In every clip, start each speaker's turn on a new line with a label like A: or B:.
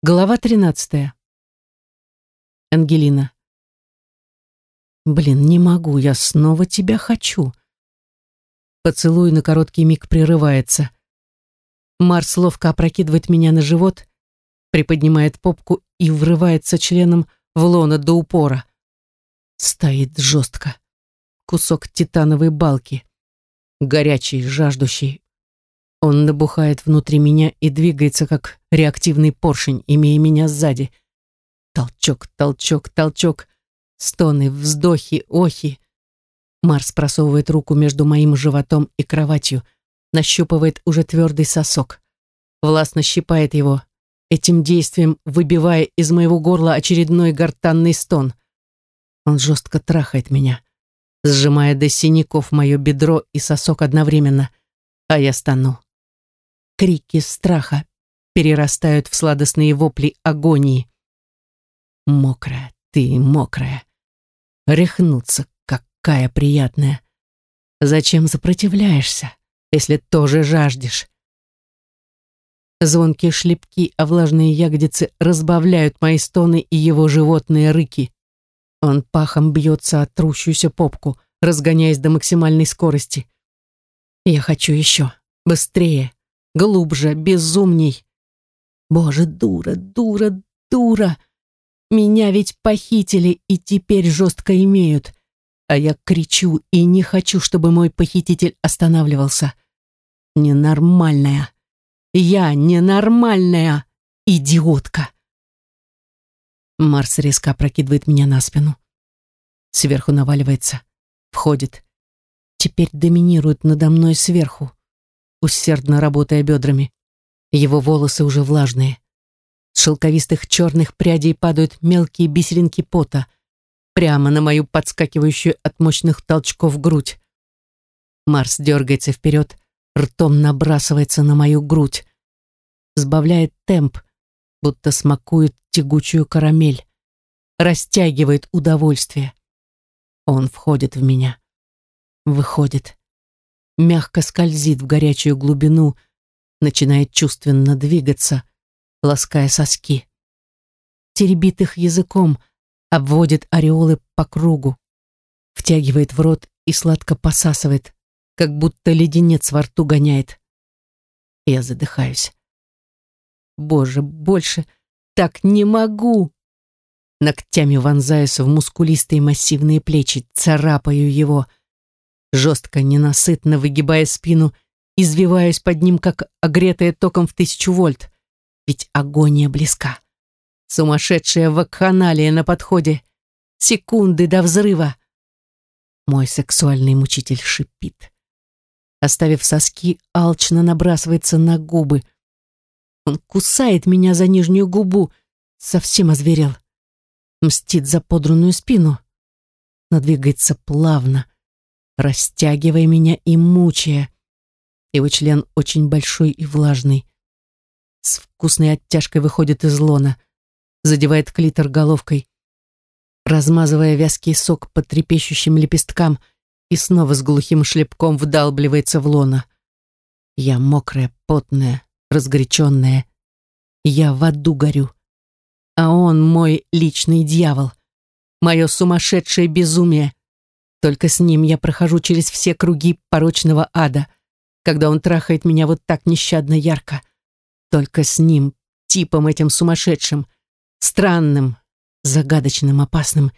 A: Глава 13. Ангелина. Блин, не могу, я снова тебя хочу. Поцелуй на короткий миг прерывается. Марс ловко опрокидывает меня на живот, приподнимает попку и врывается членом в лоно до упора. Стоит жестко. Кусок титановой балки. Горячий, жаждущий, он набухает внутри меня и двигается, как реактивный поршень, имея меня сзади. Толчок, толчок, толчок. Стоны, вздохи, охи. Марс просовывает руку между моим животом и кроватью, нащупывает уже твердый сосок. Властно щипает его, этим действием выбивая из моего горла очередной гортанный стон. Он жестко трахает меня, сжимая до синяков мое бедро и сосок одновременно, а я стану. Крики страха перерастают в сладостные вопли агонии. Мокрая, ты мокрая. Рехнуться, какая приятная. Зачем сопротивляешься, если тоже жаждешь? Звонкие шлепки, а влажные ягодицы разбавляют мои стоны и его животные рыки. Он пахом бьется от трущуюся попку, разгоняясь до максимальной скорости. Я хочу еще, быстрее глубже, безумней. Боже, дура, дура, дура. Меня ведь похитили и теперь жестко имеют. А я кричу и не хочу, чтобы мой похититель останавливался. Ненормальная. Я ненормальная идиотка. Марс резко опрокидывает меня на спину. Сверху наваливается. Входит. Теперь доминирует надо мной сверху усердно работая бедрами. Его волосы уже влажные. С шелковистых черных прядей падают мелкие бисеринки пота прямо на мою подскакивающую от мощных толчков грудь. Марс дергается вперед, ртом набрасывается на мою грудь. Сбавляет темп, будто смакует тягучую карамель. Растягивает удовольствие. Он входит в меня. Выходит мягко скользит в горячую глубину, начинает чувственно двигаться, лаская соски. Теребит их языком, обводит ореолы по кругу, втягивает в рот и сладко посасывает, как будто леденец во рту гоняет. Я задыхаюсь. Боже, больше так не могу! Ногтями вонзаюсь в мускулистые массивные плечи, царапаю его — жестко, ненасытно выгибая спину, извиваясь под ним, как огретая током в тысячу вольт. Ведь агония близка. Сумасшедшая вакханалия на подходе. Секунды до взрыва. Мой сексуальный мучитель шипит. Оставив соски, алчно набрасывается на губы. Он кусает меня за нижнюю губу, совсем озверел. Мстит за подранную спину, но двигается плавно, растягивая меня и мучая. Его член очень большой и влажный. С вкусной оттяжкой выходит из лона, задевает клитор головкой, размазывая вязкий сок по трепещущим лепесткам и снова с глухим шлепком вдалбливается в лона. Я мокрая, потная, разгоряченная. Я в аду горю. А он мой личный дьявол. Мое сумасшедшее безумие. Только с ним я прохожу через все круги порочного ада, когда он трахает меня вот так нещадно ярко. Только с ним, типом этим сумасшедшим, странным, загадочным, опасным,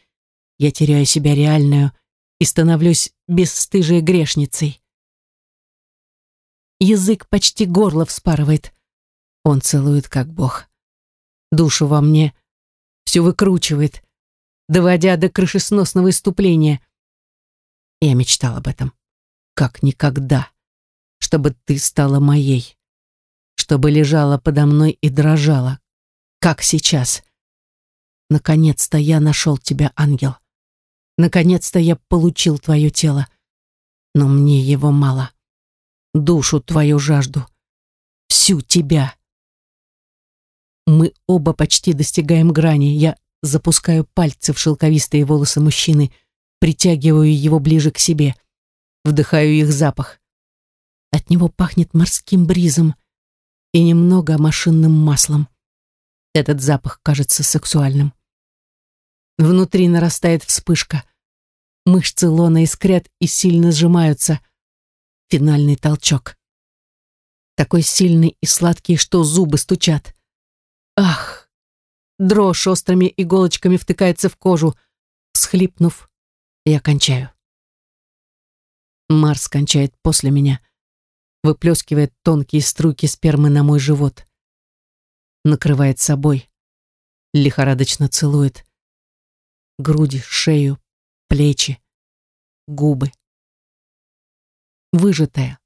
A: я теряю себя реальную и становлюсь бесстыжей грешницей. Язык почти горло вспарывает. Он целует, как бог. Душу во мне все выкручивает, доводя до крышесносного иступления — я мечтал об этом. Как никогда. Чтобы ты стала моей. Чтобы лежала подо мной и дрожала. Как сейчас. Наконец-то я нашел тебя, ангел. Наконец-то я получил твое тело. Но мне его мало. Душу твою жажду. Всю тебя. Мы оба почти достигаем грани. Я запускаю пальцы в шелковистые волосы мужчины, притягиваю его ближе к себе, вдыхаю их запах. От него пахнет морским бризом и немного машинным маслом. Этот запах кажется сексуальным. Внутри нарастает вспышка. Мышцы лона искрят и сильно сжимаются. Финальный толчок. Такой сильный и сладкий, что зубы стучат. Ах! Дрожь острыми иголочками втыкается в кожу. Всхлипнув, я кончаю. Марс кончает после меня, выплескивает тонкие струйки спермы на мой живот. Накрывает собой, лихорадочно целует. Груди, шею, плечи, губы. Выжатая,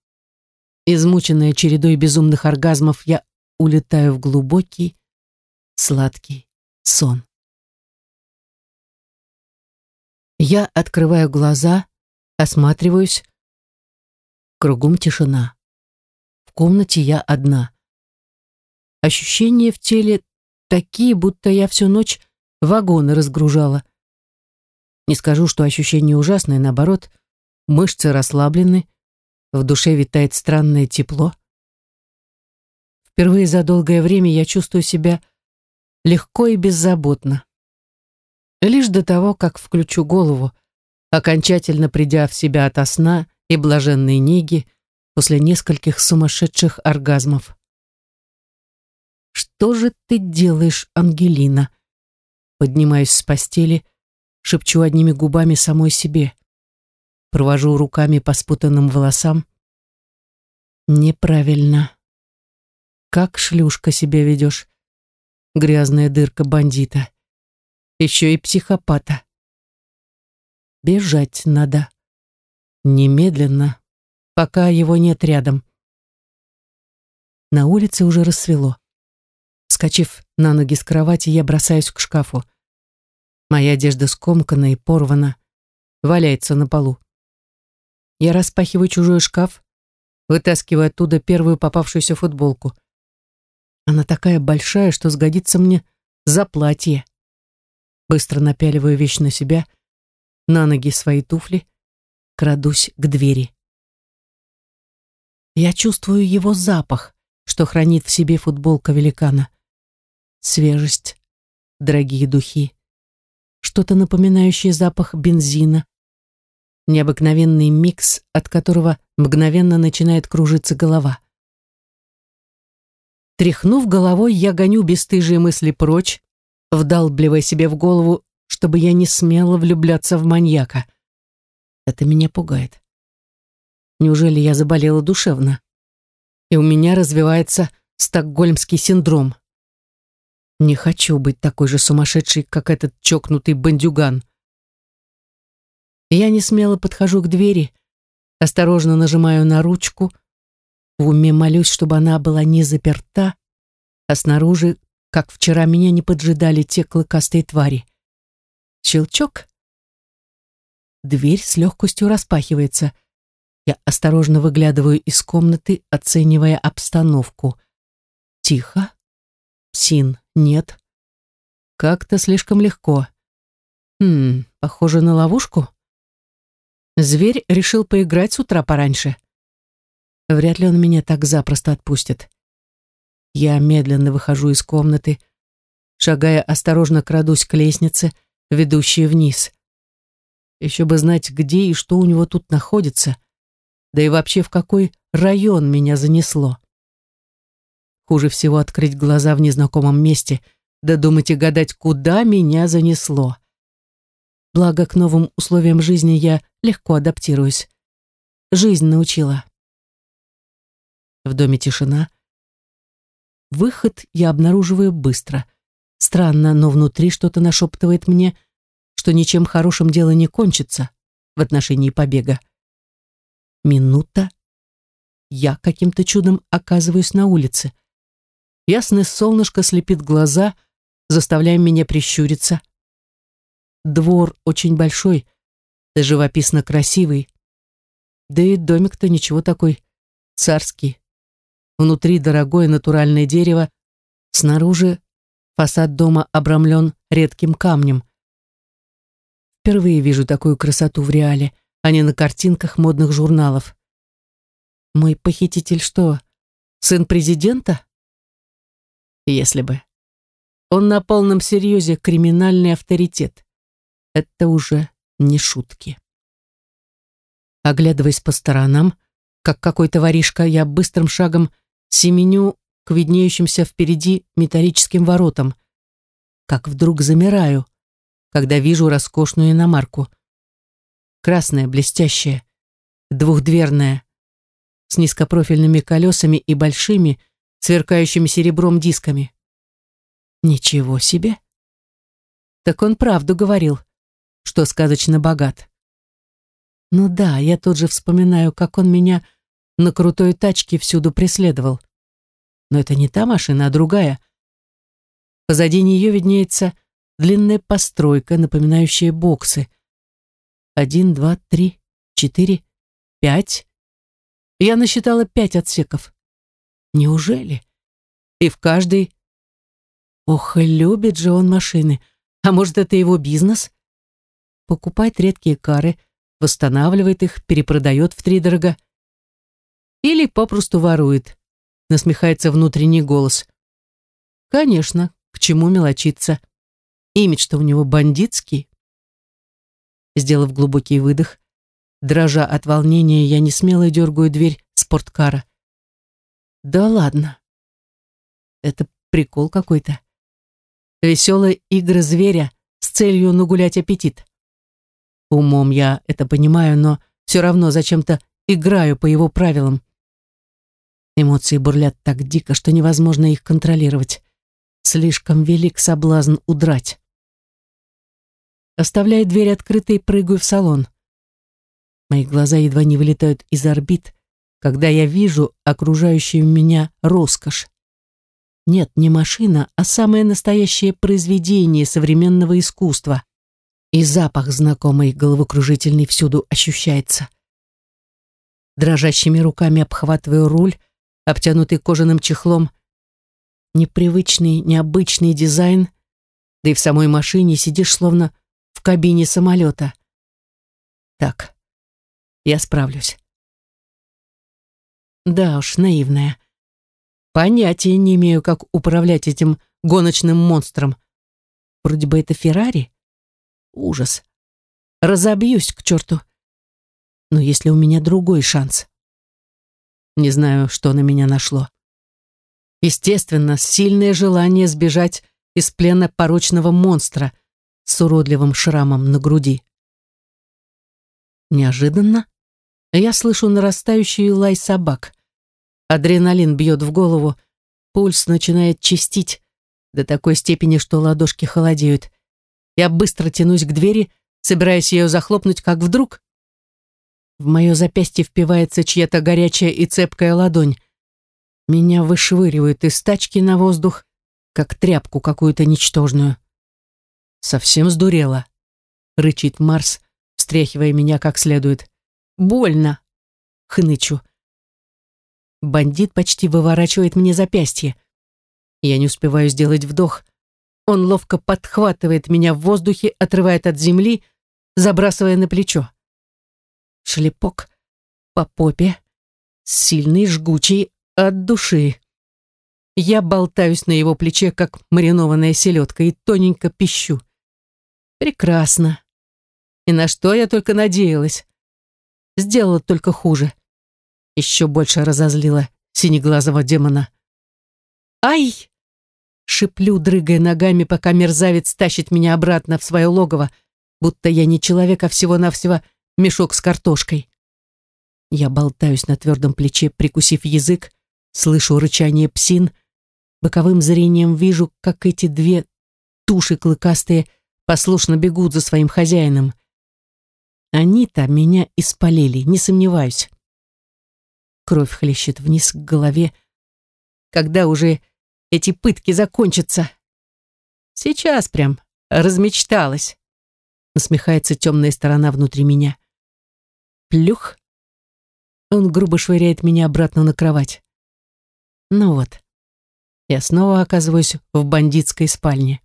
A: измученная чередой безумных оргазмов, я улетаю в глубокий, сладкий сон. Я открываю глаза, осматриваюсь, Кругом тишина. В комнате я одна. Ощущения в теле такие, будто я всю ночь вагоны разгружала. Не скажу, что ощущения ужасные, наоборот, мышцы расслаблены, в душе витает странное тепло. Впервые за долгое время я чувствую себя легко и беззаботно. Лишь до того, как включу голову, окончательно придя в себя ото сна и блаженной неги после нескольких сумасшедших оргазмов. «Что же ты делаешь, Ангелина?» Поднимаюсь с постели, шепчу одними губами самой себе. Провожу руками по спутанным волосам. «Неправильно. Как шлюшка себя ведешь? Грязная дырка бандита. Еще и психопата. Бежать надо». Немедленно, пока его нет рядом. На улице уже рассвело. Скочив на ноги с кровати, я бросаюсь к шкафу. Моя одежда скомкана и порвана, валяется на полу. Я распахиваю чужой шкаф, вытаскиваю оттуда первую попавшуюся футболку. Она такая большая, что сгодится мне за платье. Быстро напяливаю вещь на себя, на ноги свои туфли, крадусь к двери. Я чувствую его запах, что хранит в себе футболка великана. Свежесть, дорогие духи, что-то напоминающее запах бензина, необыкновенный микс, от которого мгновенно начинает кружиться голова. Тряхнув головой, я гоню бесстыжие мысли прочь, вдалбливая себе в голову, чтобы я не смела влюбляться в маньяка. Это меня пугает. Неужели я заболела душевно? И у меня развивается стокгольмский синдром. Не хочу быть такой же сумасшедшей, как этот чокнутый бандюган. Я не смело подхожу к двери, осторожно нажимаю на ручку, в уме молюсь, чтобы она была не заперта, а снаружи, как вчера, меня не поджидали те клыкастые твари. Щелчок, Дверь с легкостью распахивается. Я осторожно выглядываю из комнаты, оценивая обстановку. Тихо. Псин нет. Как-то слишком легко. Хм, похоже на ловушку. Зверь решил поиграть с утра пораньше. Вряд ли он меня так запросто отпустит. Я медленно выхожу из комнаты, шагая осторожно крадусь к лестнице, ведущей вниз. Еще бы знать, где и что у него тут находится. Да и вообще, в какой район меня занесло. Хуже всего открыть глаза в незнакомом месте, да думать и гадать, куда меня занесло. Благо, к новым условиям жизни я легко адаптируюсь. Жизнь научила. В доме тишина. Выход я обнаруживаю быстро. Странно, но внутри что-то нашептывает мне, что ничем хорошим дело не кончится в отношении побега. Минута. Я каким-то чудом оказываюсь на улице. Ясное солнышко слепит глаза, заставляя меня прищуриться. Двор очень большой, да живописно красивый. Да и домик-то ничего такой, царский. Внутри дорогое натуральное дерево, снаружи фасад дома обрамлен редким камнем. Впервые вижу такую красоту в реале, а не на картинках модных журналов. Мой похититель что, сын президента? Если бы. Он на полном серьезе криминальный авторитет. Это уже не шутки. Оглядываясь по сторонам, как какой-то воришка, я быстрым шагом семеню к виднеющимся впереди металлическим воротам. Как вдруг замираю, когда вижу роскошную иномарку. Красная, блестящая, двухдверная, с низкопрофильными колесами и большими, сверкающими серебром дисками. Ничего себе! Так он правду говорил, что сказочно богат. Ну да, я тут же вспоминаю, как он меня на крутой тачке всюду преследовал. Но это не та машина, а другая. Позади нее виднеется длинная постройка, напоминающая боксы. Один, два, три, четыре, пять. Я насчитала пять отсеков. Неужели? И в каждой... Ох, любит же он машины. А может, это его бизнес? Покупает редкие кары, восстанавливает их, перепродает втридорога. Или попросту ворует, насмехается внутренний голос. Конечно, к чему мелочиться. Имидж-то у него бандитский. Сделав глубокий выдох, дрожа от волнения, я не смело дергаю дверь спорткара. Да ладно. Это прикол какой-то. Веселая игра зверя с целью нагулять аппетит. Умом я это понимаю, но все равно зачем-то играю по его правилам. Эмоции бурлят так дико, что невозможно их контролировать. Слишком велик соблазн удрать. Оставляя дверь открытой, прыгаю в салон. Мои глаза едва не вылетают из орбит, когда я вижу окружающую меня роскошь. Нет, не машина, а самое настоящее произведение современного искусства и запах знакомый, головокружительный, всюду ощущается. Дрожащими руками обхватываю руль, обтянутый кожаным чехлом. Непривычный, необычный дизайн, да и в самой машине сидишь словно в кабине самолета. Так, я справлюсь. Да уж, наивная. Понятия не имею, как управлять этим гоночным монстром. Вроде бы это Феррари, Ужас. Разобьюсь к черту. Но если у меня другой шанс? Не знаю, что на меня нашло. Естественно, сильное желание сбежать из плена порочного монстра с уродливым шрамом на груди. Неожиданно я слышу нарастающий лай собак. Адреналин бьет в голову, пульс начинает чистить до такой степени, что ладошки холодеют. Я быстро тянусь к двери, собираясь ее захлопнуть, как вдруг... В мое запястье впивается чья-то горячая и цепкая ладонь. Меня вышвыривают из тачки на воздух, как тряпку какую-то ничтожную. Совсем сдурела, рычит Марс, встряхивая меня как следует. Больно, хнычу. Бандит почти выворачивает мне запястье. Я не успеваю сделать вдох, он ловко подхватывает меня в воздухе, отрывает от земли, забрасывая на плечо. Шлепок по попе, сильный, жгучий, от души. Я болтаюсь на его плече, как маринованная селедка, и тоненько пищу. Прекрасно. И на что я только надеялась. Сделала только хуже. Еще больше разозлила синеглазого демона. «Ай!» Шиплю, дрыгая ногами, пока мерзавец тащит меня обратно в свое логово, будто я не человек, а всего-навсего мешок с картошкой. Я болтаюсь на твердом плече, прикусив язык, слышу рычание псин, боковым зрением вижу, как эти две туши клыкастые послушно бегут за своим хозяином. Они-то меня испалили, не сомневаюсь. Кровь хлещет вниз к голове, когда уже эти пытки закончатся. Сейчас прям размечталась. Насмехается темная сторона внутри меня. Плюх. Он грубо швыряет меня обратно на кровать. Ну вот. Я снова оказываюсь в бандитской спальне.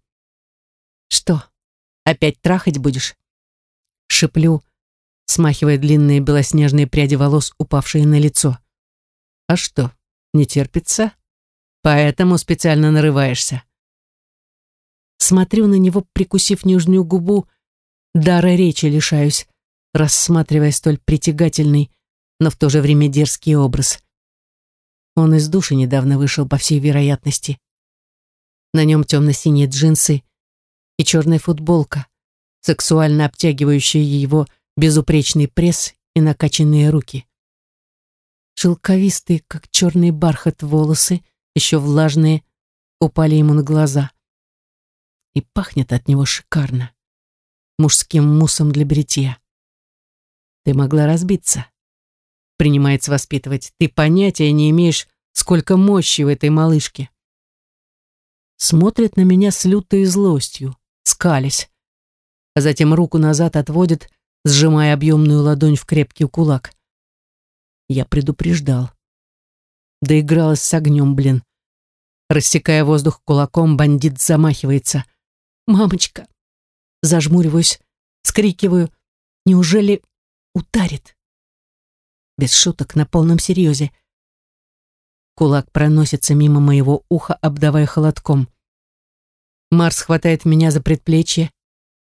A: Что, опять трахать будешь? Шиплю, смахивая длинные белоснежные пряди волос, упавшие на лицо. А что, не терпится? Поэтому специально нарываешься. Смотрю на него, прикусив нижнюю губу, дара речи лишаюсь, рассматривая столь притягательный, но в то же время дерзкий образ. Он из души недавно вышел, по всей вероятности. На нем темно-синие джинсы и черная футболка, сексуально обтягивающая его безупречный пресс и накачанные руки. Шелковистые, как черный бархат, волосы, еще влажные, упали ему на глаза. И пахнет от него шикарно. Мужским муссом для бритья. Ты могла разбиться. Принимается воспитывать. Ты понятия не имеешь, сколько мощи в этой малышке. Смотрит на меня с лютой злостью, скались. А затем руку назад отводит, сжимая объемную ладонь в крепкий кулак. Я предупреждал. Доигралась с огнем, блин. Рассекая воздух кулаком, бандит замахивается. «Мамочка!» Зажмуриваюсь, скрикиваю. «Неужели ударит?» Без шуток, на полном серьезе. Кулак проносится мимо моего уха, обдавая холодком. Марс хватает меня за предплечье,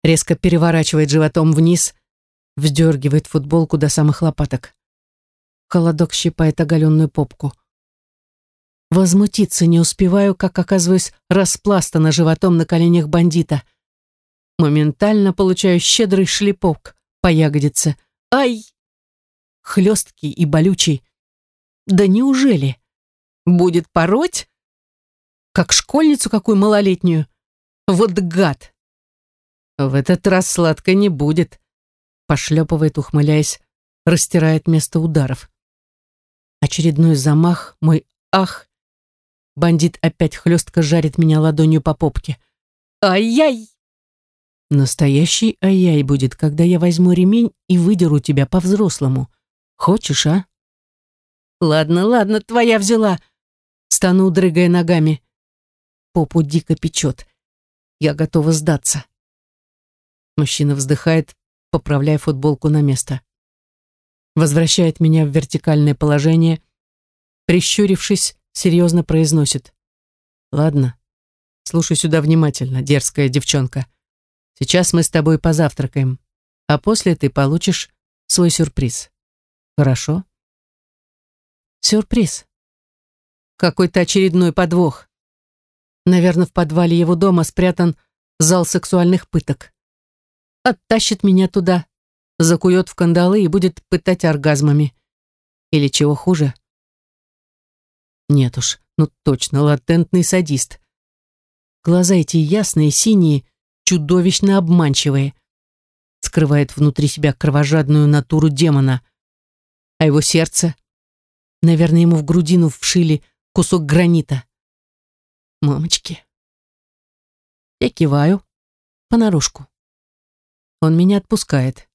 A: резко переворачивает животом вниз, вздергивает футболку до самых лопаток. Холодок щипает оголенную попку. Возмутиться не успеваю, как оказываюсь распластана животом на коленях бандита. Моментально получаю щедрый шлепок по ягодице. Ай! Хлесткий и болючий. Да неужели? Будет пороть? Как школьницу какую малолетнюю? Вот гад! В этот раз сладко не будет. Пошлепывает, ухмыляясь, растирает место ударов. Очередной замах, мой ах. Бандит опять хлестко жарит меня ладонью по попке. Ай-яй! Настоящий ай-яй будет, когда я возьму ремень и выдеру тебя по-взрослому. Хочешь, а? Ладно, ладно, твоя взяла. Стану, дрыгая ногами. Попу дико печет. Я готова сдаться. Мужчина вздыхает, поправляя футболку на место возвращает меня в вертикальное положение, прищурившись, серьезно произносит. «Ладно, слушай сюда внимательно, дерзкая девчонка. Сейчас мы с тобой позавтракаем, а после ты получишь свой сюрприз. Хорошо?» «Сюрприз. Какой-то очередной подвох. Наверное, в подвале его дома спрятан зал сексуальных пыток. Оттащит меня туда, закует в кандалы и будет пытать оргазмами. Или чего хуже? Нет уж, ну точно, латентный садист. Глаза эти ясные, синие, чудовищно обманчивые. Скрывает внутри себя кровожадную натуру демона. А его сердце? Наверное, ему в грудину вшили кусок гранита. Мамочки. Я киваю, понарошку. Он меня отпускает.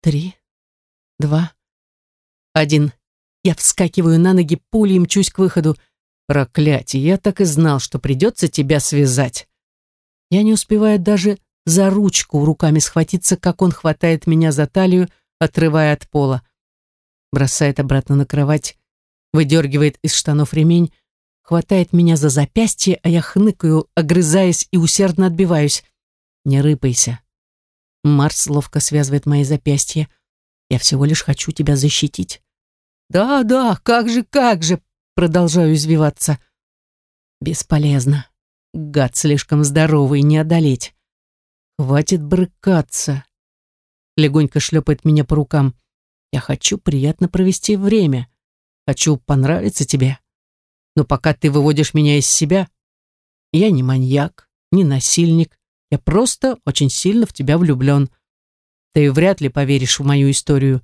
A: Три, два, один. Я вскакиваю на ноги, пулей мчусь к выходу. Проклятие, я так и знал, что придется тебя связать. Я не успеваю даже за ручку руками схватиться, как он хватает меня за талию, отрывая от пола. Бросает обратно на кровать, выдергивает из штанов ремень, хватает меня за запястье, а я хныкаю, огрызаясь и усердно отбиваюсь. Не рыпайся. Марс ловко связывает мои запястья. Я всего лишь хочу тебя защитить. Да, да, как же, как же, продолжаю извиваться. Бесполезно. Гад слишком здоровый, не одолеть. Хватит брыкаться. Легонько шлепает меня по рукам. Я хочу приятно провести время. Хочу понравиться тебе. Но пока ты выводишь меня из себя, я не маньяк, не насильник, я просто очень сильно в тебя влюблен. Ты вряд ли поверишь в мою историю.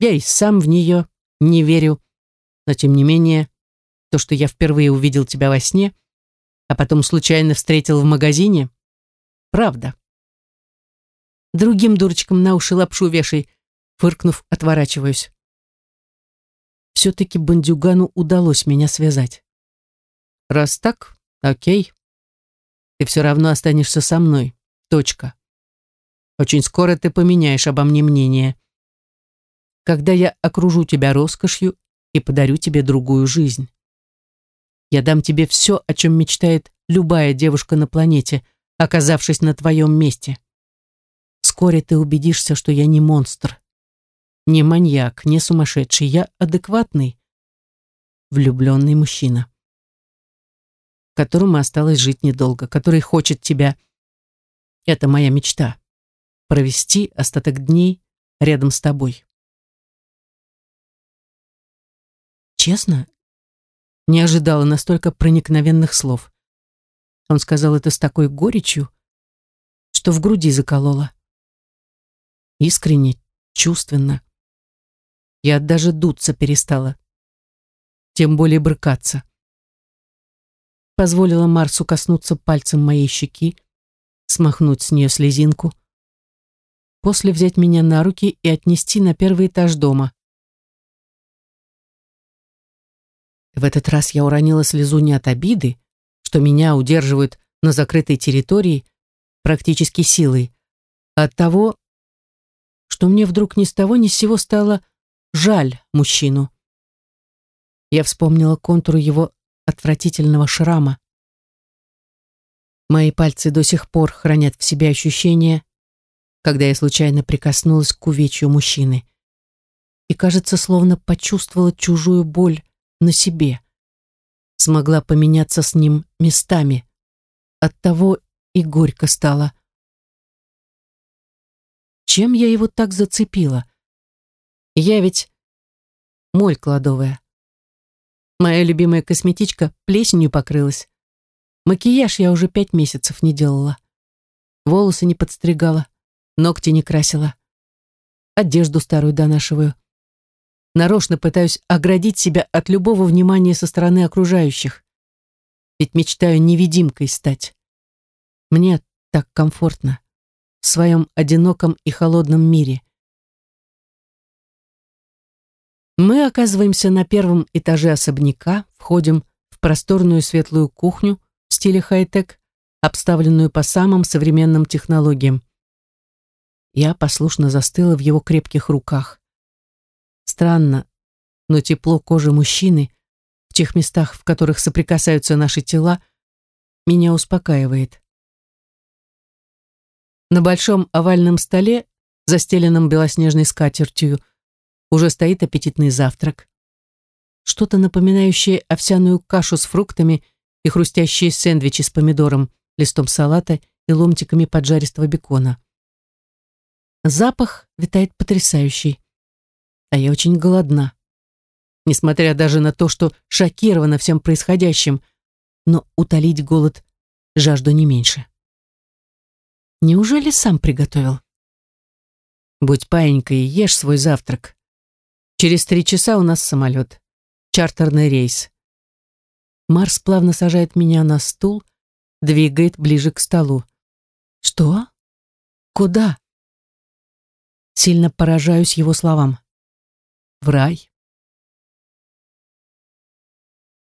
A: Я и сам в нее не верю. Но тем не менее, то, что я впервые увидел тебя во сне, а потом случайно встретил в магазине, правда. Другим дурочкам на уши лапшу вешай, фыркнув, отворачиваюсь. Все-таки бандюгану удалось меня связать. Раз так, окей. Ты все равно останешься со мной. Точка. Очень скоро ты поменяешь обо мне мнение. Когда я окружу тебя роскошью и подарю тебе другую жизнь. Я дам тебе все, о чем мечтает любая девушка на планете, оказавшись на твоем месте. Вскоре ты убедишься, что я не монстр, не маньяк, не сумасшедший, я адекватный, влюбленный мужчина, которому осталось жить недолго, который хочет тебя. Это моя мечта — провести остаток дней рядом с тобой. Честно, не ожидала настолько проникновенных слов. Он сказал это с такой горечью, что в груди закололо. Искренне, чувственно. Я даже дуться перестала. Тем более брыкаться. Позволила Марсу коснуться пальцем моей щеки, смахнуть с нее слезинку, после взять меня на руки и отнести на первый этаж дома. В этот раз я уронила слезу не от обиды, что меня удерживают на закрытой территории практически силой, а от того, что мне вдруг ни с того ни с сего стало жаль мужчину. Я вспомнила контур его отвратительного шрама. Мои пальцы до сих пор хранят в себе ощущение, когда я случайно прикоснулась к увечью мужчины. И, кажется, словно почувствовала чужую боль на себе смогла поменяться с ним местами. Оттого и горько стало. Чем я его так зацепила? Я ведь моль кладовая. Моя любимая косметичка плесенью покрылась. Макияж я уже пять месяцев не делала. Волосы не подстригала, ногти не красила. Одежду старую донашиваю нарочно пытаюсь оградить себя от любого внимания со стороны окружающих. Ведь мечтаю невидимкой стать. Мне так комфортно в своем одиноком и холодном мире. Мы оказываемся на первом этаже особняка, входим в просторную светлую кухню в стиле хай-тек, обставленную по самым современным технологиям. Я послушно застыла в его крепких руках. Странно, но тепло кожи мужчины в тех местах, в которых соприкасаются наши тела, меня успокаивает. На большом овальном столе, застеленном белоснежной скатертью, уже стоит аппетитный завтрак. Что-то напоминающее овсяную кашу с фруктами и хрустящие сэндвичи с помидором, листом салата и ломтиками поджаристого бекона. Запах витает потрясающий а я очень голодна. Несмотря даже на то, что шокирована всем происходящим, но утолить голод жажду не меньше. Неужели сам приготовил? Будь паинькой и ешь свой завтрак. Через три часа у нас самолет. Чартерный рейс. Марс плавно сажает меня на стул, двигает ближе к столу. Что? Куда? Сильно поражаюсь его словам рай.